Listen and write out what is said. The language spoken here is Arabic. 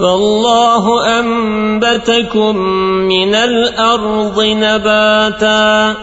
والله أنبتكم من الأرض نباتا